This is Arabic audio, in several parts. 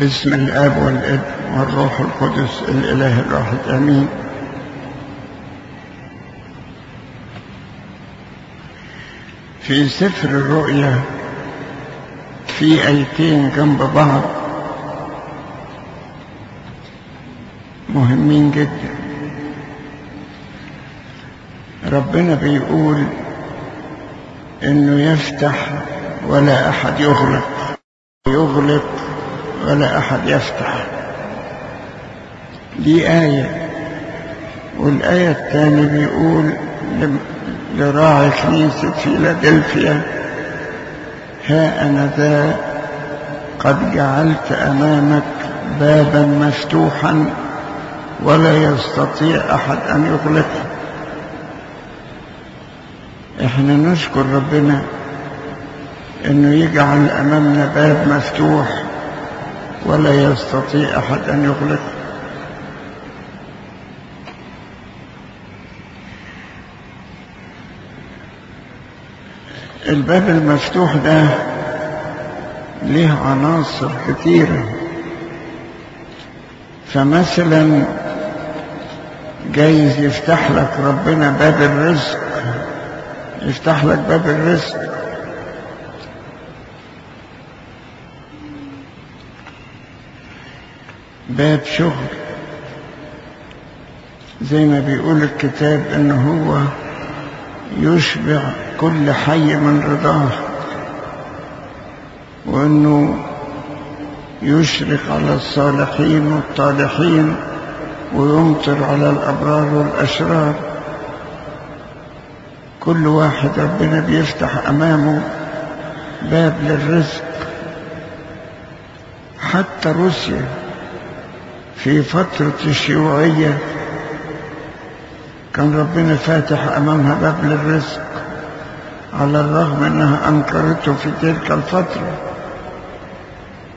باسم الآب والابن والروح القدس الإله الواحد آمين. في سفر الرؤيا في أيتين جنب بعض مهمين جدا. ربنا بيقول إنه يفتح ولا أحد يغلق يغلق ولا أحد يفتح. دي آية والآية الثانية بيقول لراعي كنيسة فيلادلفيا ها أنا ذا قد جعلت أمامك بابا مفتوحا ولا يستطيع أحد أن يغلقه إحنا نشكر ربنا إنه يجعل أمامنا باب مفتوح. ولا يستطيع أحد أن يغلقه الباب المفتوح ده ليه عناصر كثيرة فمثلا جايز يفتح لك ربنا باب الرزق يفتح لك باب الرزق. باب شغل. زي ما بيقول الكتاب إن هو يشبع كل حي من رضاه وإنه يشرق على الصالحين والطالحين ويمطر على الأبرار والأشرار. كل واحد ربنا بيفتح أمامه باب للرزق. حتى روسيا في فترة الشيوعية كان ربنا فاتح أمامها باب للرزق على الرغم أنها أنكرته في تلك الفترة.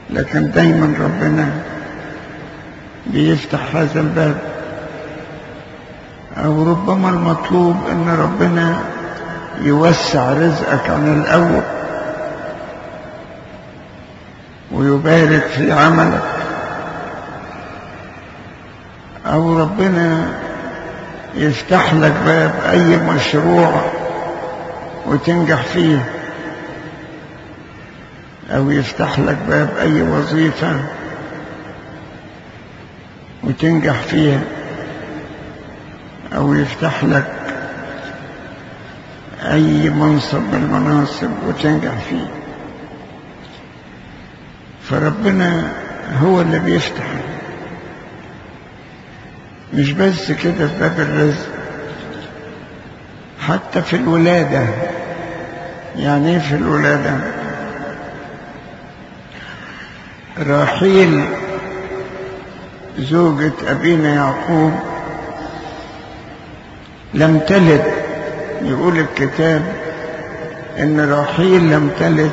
لكن دايما ربنا بيفتح هذا الباب. أو ربما المطلوب أن ربنا يوسع رزقك عن الأول ويبارك في عملك. أو ربنا يفتح لك باب أي مشروع وتنجح فيه أو يفتح لك باب أي وظيفة وتنجح فيها أو يفتح لك أي منصب من المناصب وتنجح فيه. فربنا هو اللي بيفتح. مش بس كده في باب الرزق حتى في الولادة. يعني إيه في الولادة؟ راحيل زوجة أبينا يعقوب لم تلد. يقول الكتاب إن راحيل لم تلد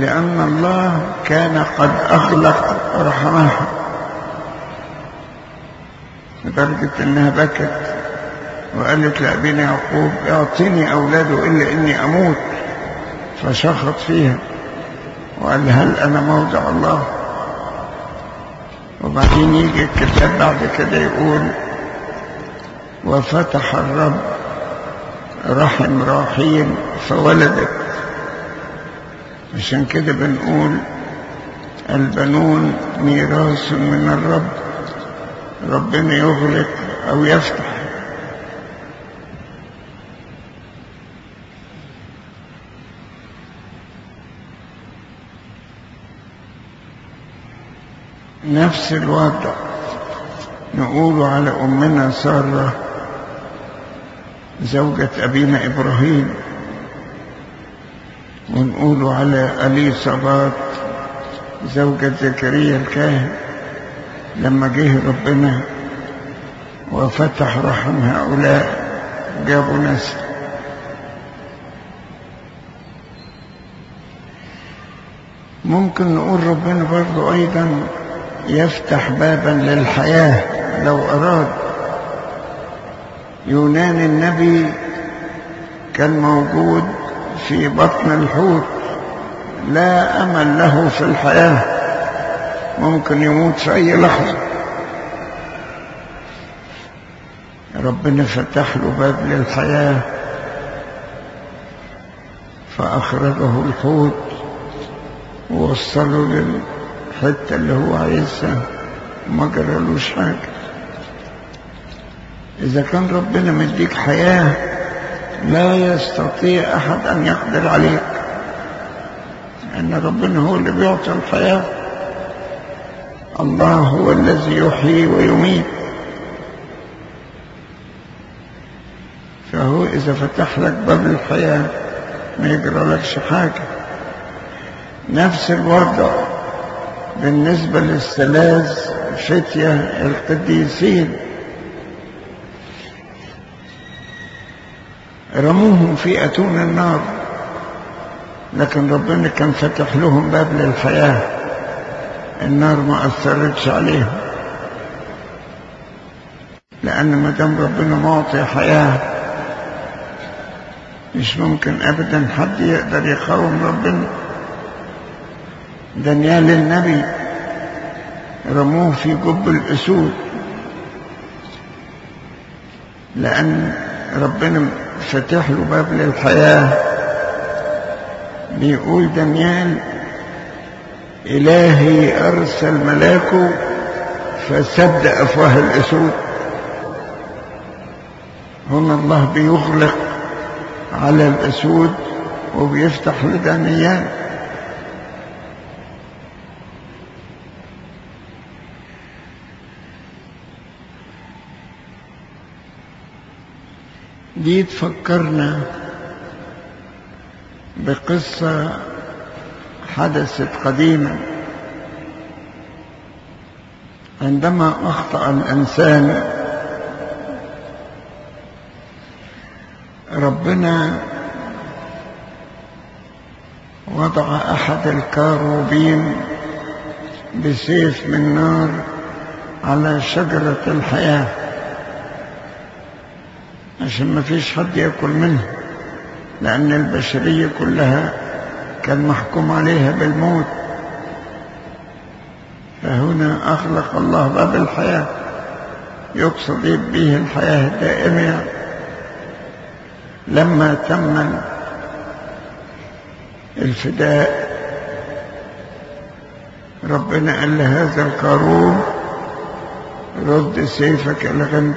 لأن الله كان قد أغلق رحمها لدرجة إنها بكت وقالت لأبينا يعقوب اعطني أولاده إلا إني أموت فشخط فيها وقال هل أنا موضع الله؟ وبعدين يجي الكتاب بعد كده يقول وفتح الرب رحم راحيل فولدت. عشان كده بنقول البنون ميراث من الرب. ربنا يغلق أو يفتح. نفس الوضع نقول على أمنا سارة زوجة أبينا إبراهيم ونقول على أليصابات زوجة زكريا الكاهن. لما جه ربنا وفتح رحم هؤلاء جابوا نسل ممكن نقول ربنا برضو أيضا يفتح بابا للحياة لو أراد. يونان النبي كان موجود في بطن الحوت لا أمل له في الحياة. ممكن يموت في أي لحظة. ربنا فتح له باب للحياة فأخرجه الحوت ووصله للحتة اللي هو عايزها وما جرالوش حاجة. إذا كان ربنا مديك حياة لا يستطيع أحد أن يقدر عليك أن ربنا هو اللي بيعطي الحياة. الله هو الذي يحيي ويميت. فهو إذا فتح لك باب الحياة ما يجرى لكش حاجة. نفس الوضع بالنسبة للثلاث فتية القديسين. رموهم في أتون النار. لكن ربنا كان فتح لهم باب للحياة. النار ما أثرتش عليهم. لأن ما دام ربنا معطي حياة مش ممكن أبدا حد يقدر يقاوم ربنا. دانيال النبي رموه في جب الأسود. لأن ربنا فتح له باب للحياة. بيقول دانيال إلهي أرسل ملاكه فسد أفواه الأسود. هنا الله بيغلق على الأسود وبيفتح لدانيال دي تفكرنا بقصة حدثت قديما. عندما أخطأ الإنسان ربنا وضع أحد الكاروبين بسيف من نار على شجرة الحياة. عشان ما فيش حد يأكل منها لأن البشرية كلها كان محكوم عليها بالموت. فهنا أغلق الله باب الحياة يقصد به الحياة الدائمة. لما تم الفداء ربنا قال لهذا القارون رد سيفك غنده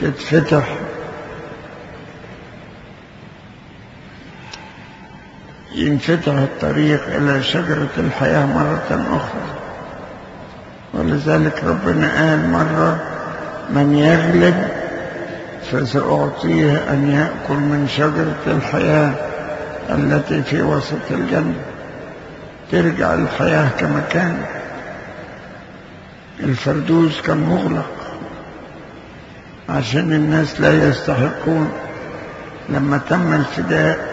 تتفتح. ينفتح الطريق إلى شجرة الحياة مرة أخرى. ولذلك ربنا قال مرة من يغلب فسأعطيه أن يأكل من شجرة الحياة التي في وسط الجنة. ترجع الحياة كما كانت الفردوس كان مغلق. عشان الناس لا يستحقون. لما تم الفداء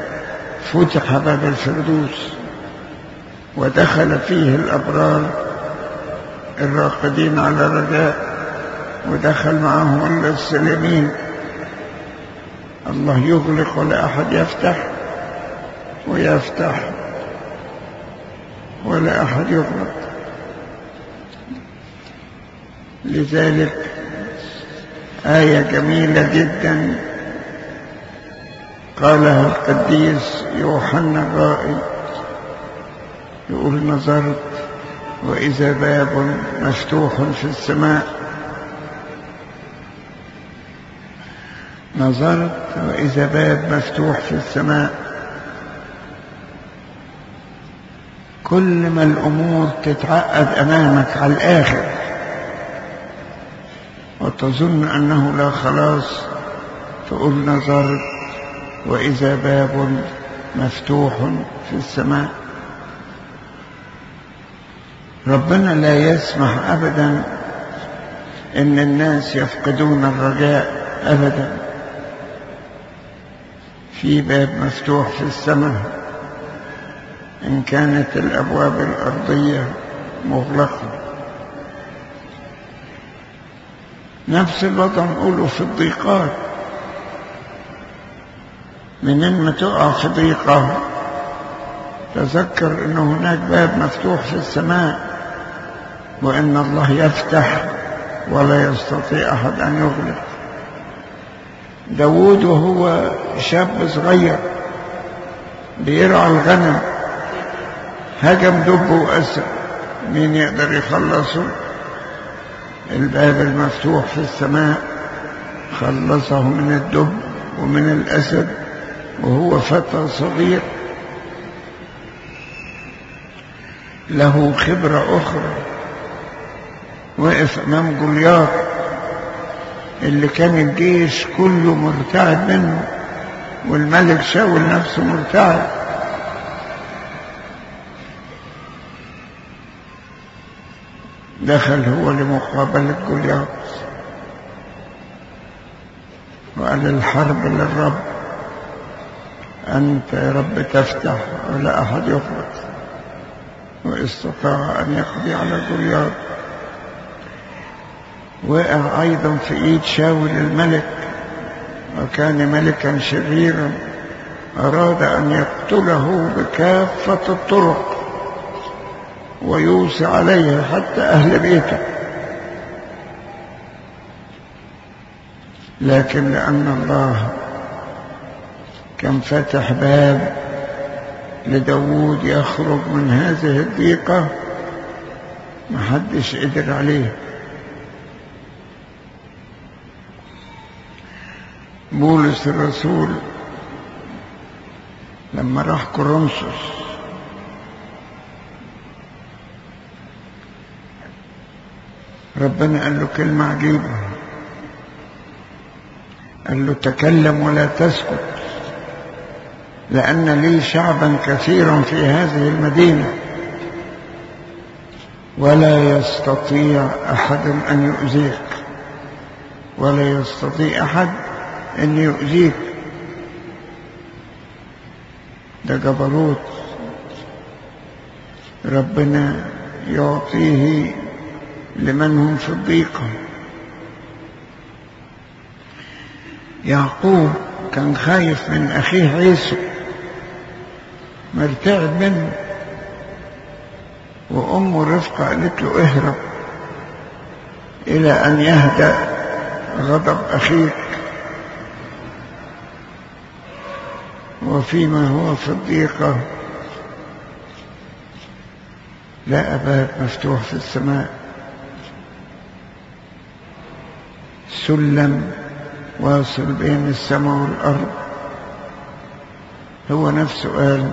فتح باب الفردوس ودخل فيه الأبرار الراقدين على رجاء ودخل معهم السلمين الله يغلق ولا أحد يفتح ويفتح ولا أحد يغلق. لذلك آية جميلة جدا. قالها القديس يوحنا الرائي يقول نظرت وإذا باب مفتوح في السماء. نظرت وإذا باب مفتوح في السماء. كل ما الأمور تتعقد أمامك على الآخر وتظن أنه لا خلاص تقول نظرت وإذا باب مفتوح في السماء. ربنا لا يسمح أبدا إن الناس يفقدون الرجاء أبدا. في باب مفتوح في السماء. إن كانت الأبواب الأرضية مغلقة. نفس الوضع نقوله في الضيقات. منين ما تقع في ضيقة تذكر أن هناك باب مفتوح في السماء وإن الله يفتح ولا يستطيع أحد أن يغلق. داود وهو شاب صغير بيرعى الغنم هجم دب وأسد مين يقدر يخلصه الباب المفتوح في السماء؟ خلصه من الدب ومن الأسد. وهو فتى صغير. له خبرة أخرى. وقف أمام جولياط اللي كان الجيش كله مرتعب منه والملك شاول نفسه مرتعب. دخل هو لمقابلة جولياط وقال الحرب للرب. أنت يا رب تفتح ولا أحد يغلق واستطاع أن يقضي على جولياط وقع أيضا في إيد شاول الملك وكان ملكا شريرا أراد أن يقتله بكافة الطرق ويوصي عليه حتى أهل بيته. لكن لأن الله كان فتح باب لداود يخرج من هذه الضيقة. محدش قدر عليه. بولس الرسول لما راح كورنثوس ربنا قال له كلمة عجيبة. قال له تكلم ولا تسكت. لأن لي شعبا كثيرا في هذه المدينة. ولا يستطيع أحد أن يؤذيك. ولا يستطيع أحد أن يؤذيك. ده جبروت. ربنا يعطيه لمن هم في الضيقة يعقوب كان خايف من أخيه عيسو. مرتعب منه وأمه رفقة قالت له اهرب إلى أن يهدأ غضب أخيك. وفيما هو في الضيقة لا باب مفتوح في السماء. سلم واصل بين السماء والأرض. هو نفسه قال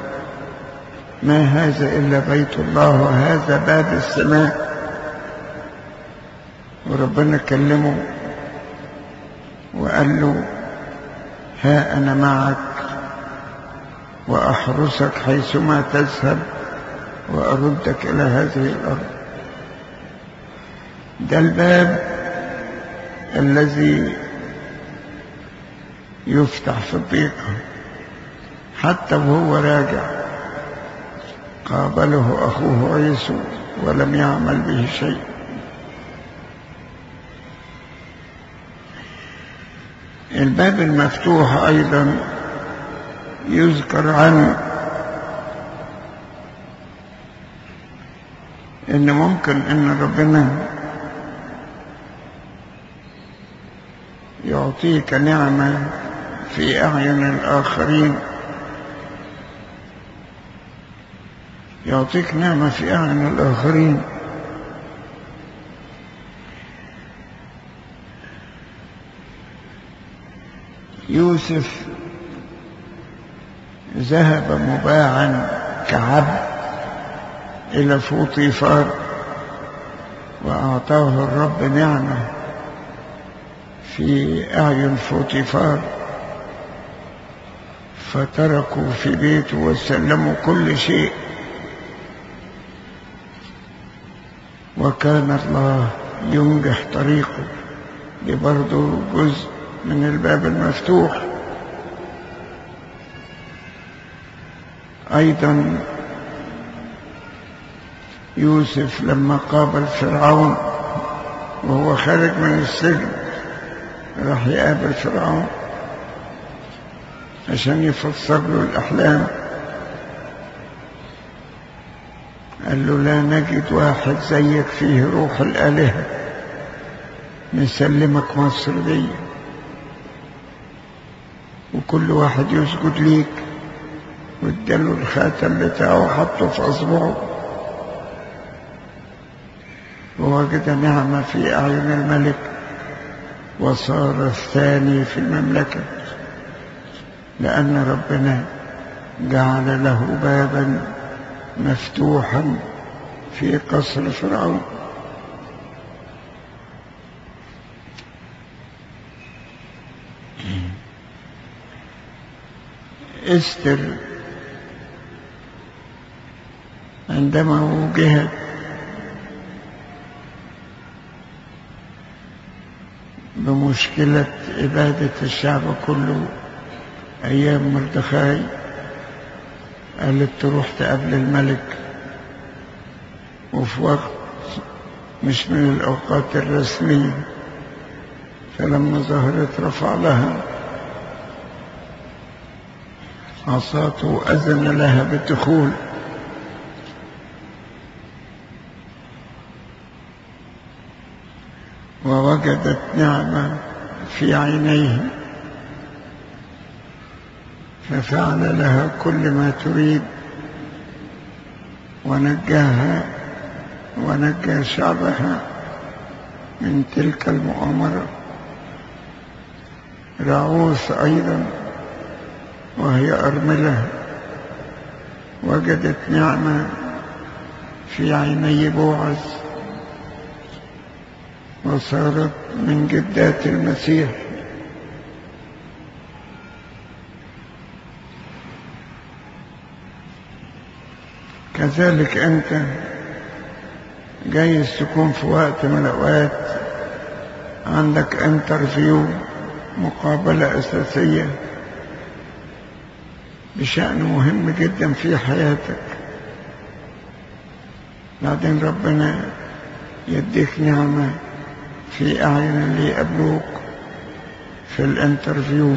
ما هذا إلا بيت الله وهذا باب السماء. وربنا كلمه وقال له ها أنا معك وأحرسك حيثما تذهب وأردك إلى هذه الأرض. ده الباب الذي يفتح في الضيقة حتى وهو راجع. قابله أخوه عيسو ولم يعمل به شيء. الباب المفتوح أيضا يذكر عنه إن ممكن إن ربنا يعطيك نعمة في أعين الآخرين. يعطيك نعمة في أعين الآخرين. يوسف ذهب مباعا كعبد إلى فوطيفار وأعطاه الرب نعمة في أعين فوطيفار. فتركوا في بيته وسلموا كل شيء. وكان الله ينجح طريقه. دي برضه جزء من الباب المفتوح. أيضا يوسف لما قابل فرعون وهو خارج من السجن راح يقابل فرعون عشان يفسر له الأحلام. قال له لا نجد واحد زيك فيه روح الآلهة. نسلمك مصر دي. وكل واحد يسجد ليك. واداله الخاتم بتاعه وحطه في أصبعه. ووجد نعمة في أعين الملك وصار الثاني في المملكة لأن ربنا جعل له بابا. مفتوحا في قصر فرعون. إستر عندما وجهت بمشكلة إبادة الشعب كله أيام مردخاي قالت تروح تقابل الملك وفي وقت مش من الأوقات الرسمية. فلما ظهرت رفع لها عصاته وأذن لها بالدخول. ووجدت نعمة في عينيه. ففعل لها كل ما تريد. ونجاها ونجى شعبها من تلك المؤامرة. راعوث أيضا وهي أرملة. وجدت نعمة في عيني بوعز وصارت من جدات المسيح. كذلك أنت جايز تكون في وقت من الأوقات عندك interview مقابلة أساسية بشأن مهم جدا في حياتك. بعدين ربنا يديك نعمة في أعين اللي يقابلوك في ال interview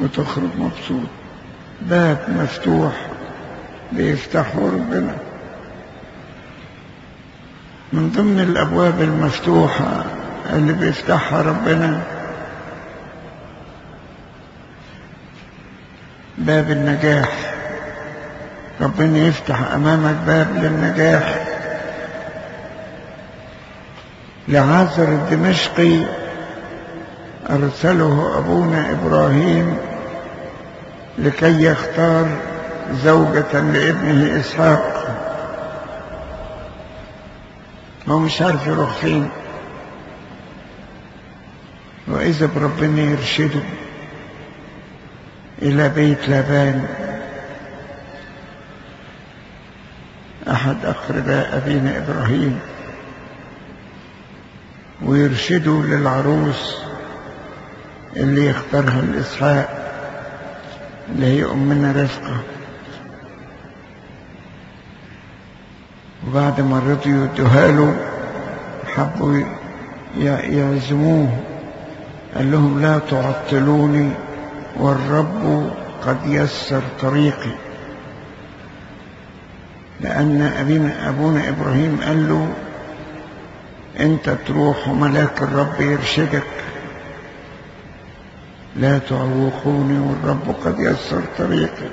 وتخرج مبسوط. باب مفتوح. بيفتحه ربنا من ضمن الأبواب المفتوحة اللي بيفتحها ربنا باب النجاح. ربنا يفتح أمامك باب للنجاح. لعازر الدمشقي أرسله أبونا إبراهيم لكي يختار زوجة لابنه إسحاق. هو مش عارف يروح فين وإذا بربنا يرشده إلى بيت لابان أحد أقرباء أبينا إبراهيم. ويرشده للعروس اللي يختارها الإسحاق اللي هي أمنا رفقة وبعد ما رضيوا يدوها له حبوا يعزموه. قال لهم لا تعطلوني والرب قد يسر طريقي. لأن أبينا أبونا إبراهيم قال له أنت تروح وملاك الرب يرشدك. لا تعوقوني والرب قد يسر طريقي.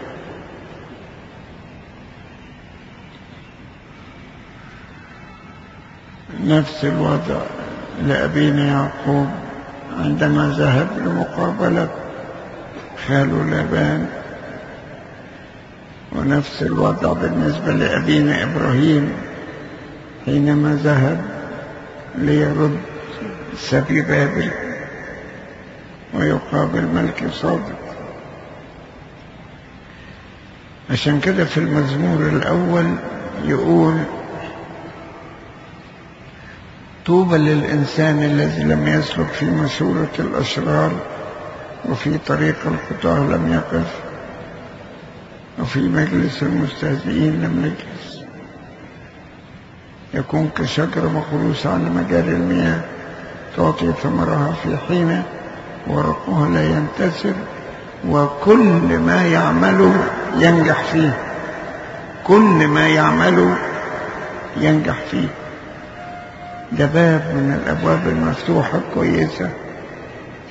نفس الوضع لأبينا يعقوب عندما ذهب لمقابلة خاله لابان ونفس الوضع بالنسبة لأبينا إبراهيم حينما ذهب ليرد سبي بابل ويقابل ملك صادق. عشان كده في المزمور الأول يقول طوبى للإنسان الذي لم يسلك في مشورة الأشرار وفي طريق الخطاه لم يقف وفي مجلس المستهزئين لم يجلس. يكون كشجرة مخروسة على مجاري المياه تعطي ثمرها في حينة ورقها لا ينتسر وكل ما يعمله ينجح فيه. كل ما يعمله ينجح فيه. ده باب من الأبواب المفتوحة الكويسة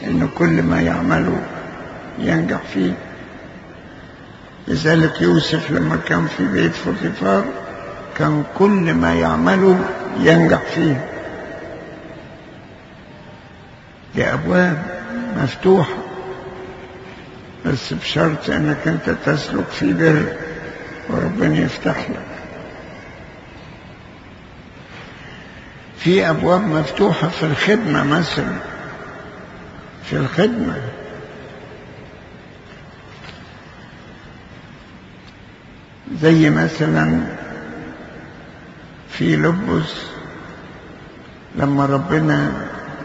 إن كل ما يعمله ينجح فيه. لذلك يوسف لما كان في بيت فوتيفار كان كل ما يعمله ينجح فيه. دي أبواب مفتوحة بس بشرط إنك أنت تسلك في بر وربنا يفتح لك. في أبواب مفتوحة في الخدمة مثلا. في الخدمة. زي مثلا في لبس لما ربنا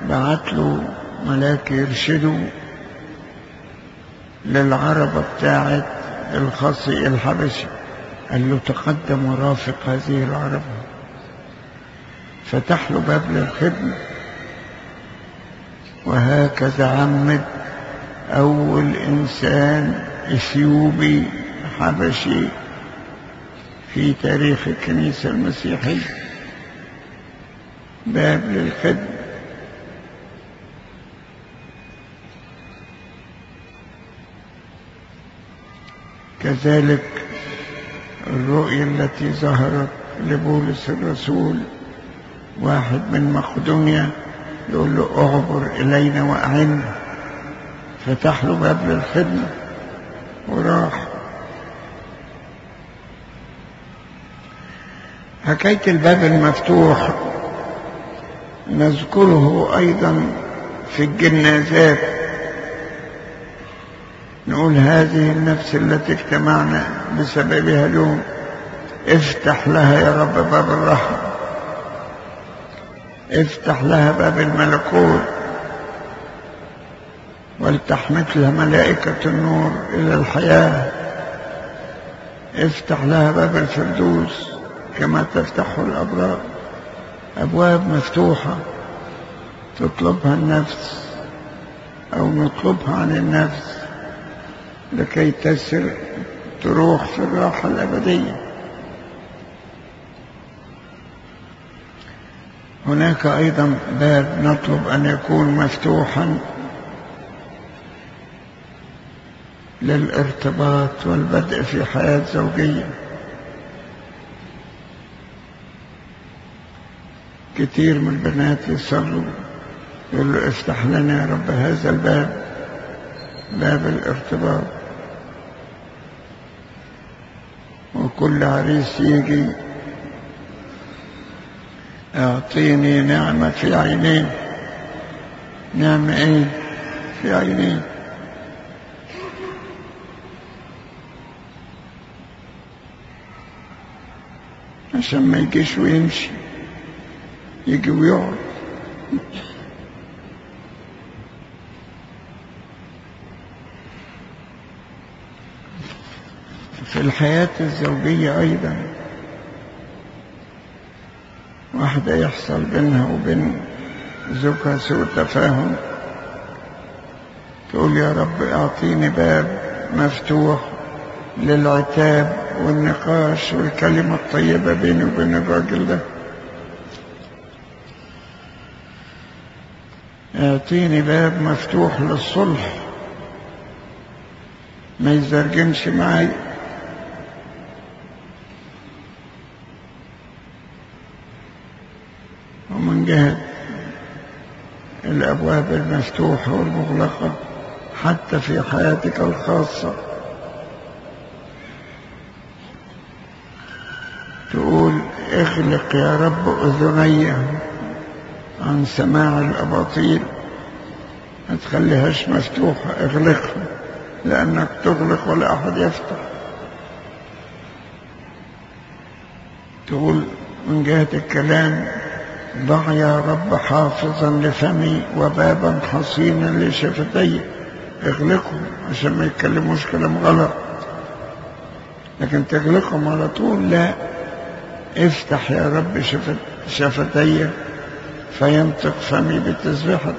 بعت له ملاك يرشده للعربة بتاعت الخصي الحبشي قال له تقدم ورافق هذه العربة فتح له باب للخدمة. وهكذا عمد أول إنسان إثيوبي حبشي في تاريخ الكنيسة المسيحية. باب للخدمة. كذلك الرؤيا التي ظهرت لبولس الرسول واحد من مقدونيا يقول له اعبر إلينا وأعنا. فتح له باب للخدمة وراح. حكاية الباب المفتوح نذكره أيضا في الجنازات. نقول هذه النفس التي اجتمعنا بسببها اليوم افتح لها يا رب باب الرحمة. افتح لها باب الملكوت ولتحملها ملائكة النور إلى الحياة. افتح لها باب الفردوس كما تفتح الأبرار أبواب مفتوحة تطلبها النفس أو نطلبها عن النفس لكي تسر تروح في الراحة الأبدية. هناك أيضا باب نطلب أن يكون مفتوحا للارتباط والبدء في حياة زوجية. كتير من البنات يصلوا يقول له افتح لنا يا رب هذا الباب باب الارتباط. وكل عريس يجي أعطيني نعمة في عينين. نعمة إيه في عينين. عشان ما يجيش ويمشي يجي ويقعد. في الحياة الزوجية أيضا واحدة يحصل بينها وبين زوجها سوء تفاهم تقول يا رب أعطيني باب مفتوح للعتاب والنقاش والكلمة الطيبة بيني وبين الراجل ده. أعطيني باب مفتوح للصلح ما يزرجنش معي جهة الأبواب المفتوحة والمغلقة حتى في حياتك الخاصة. تقول اغلق يا رب أذني عن سماع الأباطيل ما تخليهاش مفتوحة اغلقها لأنك تغلق ولا أحد يفتح. تقول من جهة الكلام ضع يا رب حافظا لفمي وبابا حصينا لشفتي. اغلقهم عشان ما يتكلموش كلام غلط. لكن تغلقهم على طول لا. افتح يا رب شفت شفتي. فينطق فمي بتسبيحتك.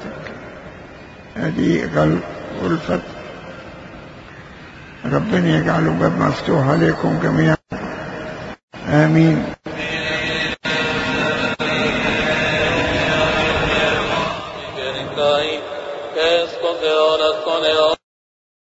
هذه غلق والفتح ربنا يجعله باب مفتوح عليكم جميعا. آمين. con de horas, con de.